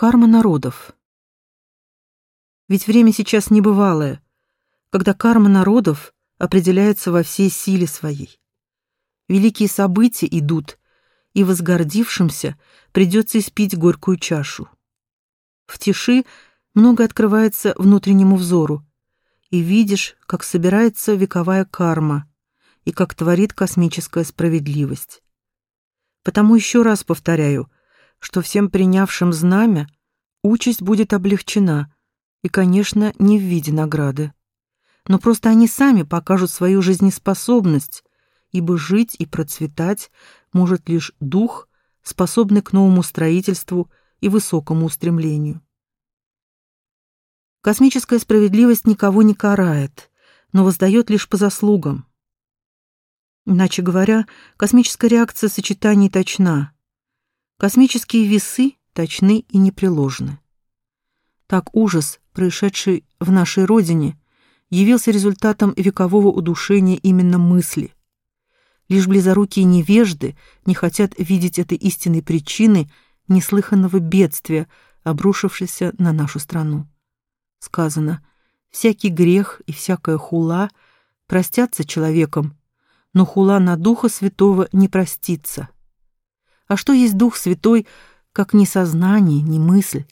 Карма народов. Ведь время сейчас небывалое, когда карма народов определяется во всей силе своей. Великие события идут, и возгордившимся придется испить горькую чашу. В тиши много открывается внутреннему взору, и видишь, как собирается вековая карма и как творит космическая справедливость. Потому еще раз повторяю, что всем принявшим знамя участь будет облегчена, и, конечно, не в виде награды. Но просто они сами покажут свою жизнеспособность, ибо жить и процветать может лишь дух, способный к новому строительству и высокому устремлению. Космическая справедливость никого не карает, но воздает лишь по заслугам. Иначе говоря, космическая реакция сочетаний точна. Космические весы точны и непреложны. Так ужас, происшедший в нашей родине, явился результатом векового удушения именно мысли. Лишь близорукие невежды не хотят видеть этой истинной причины неслыханного бедствия, обрушившегося на нашу страну. Сказано, всякий грех и всякая хула простятся человеком, но хула на Духа Святого не простится. А что есть Дух Святой, как ни сознание, ни мысль?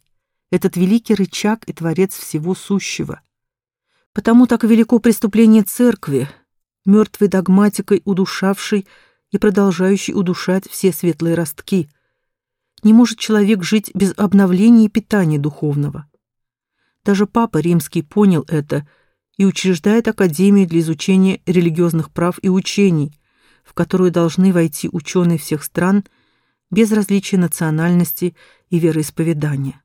Этот великий рычаг и творец всего сущего. Потому так велико преступление церкви, мертвой догматикой удушавшей и продолжающей удушать все светлые ростки. Не может человек жить без обновления и питания духовного. Даже Папа Римский понял это и учреждает Академию для изучения религиозных прав и учений, в которую должны войти ученые всех стран без различия национальности и вероисповедания.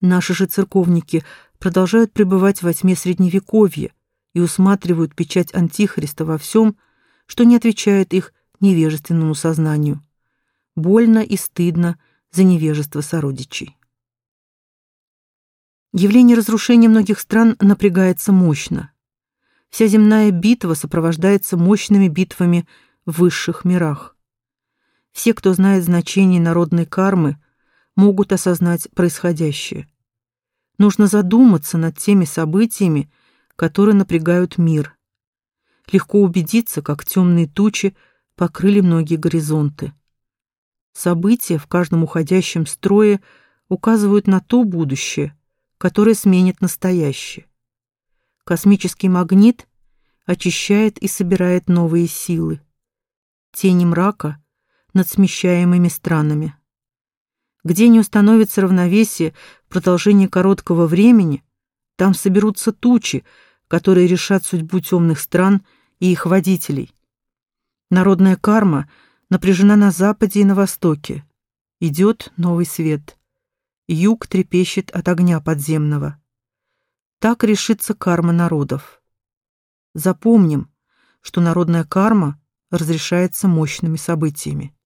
Наши же церковники продолжают пребывать во тьме Средневековья и усматривают печать Антихриста во всем, что не отвечает их невежественному сознанию. Больно и стыдно за невежество сородичей. Явление разрушения многих стран напрягается мощно. Вся земная битва сопровождается мощными битвами в высших мирах. Все, кто знает значение народной кармы, могут осознать происходящее. Нужно задуматься над теми событиями, которые напрягают мир. Легко убедиться, как темные тучи покрыли многие горизонты. События в каждом уходящем строе указывают на то будущее, которое сменит настоящее. Космический магнит очищает и собирает новые силы. Тени мрака над смещаемыми странами. Где не установится равновесие в продолжении короткого времени, там соберутся тучи, которые решат судьбу темных стран и их водителей. Народная карма напряжена на западе и на востоке. Идет новый свет юг трепещет от огня подземного. Так решится карма народов. Запомним, что народная карма разрешается мощными событиями.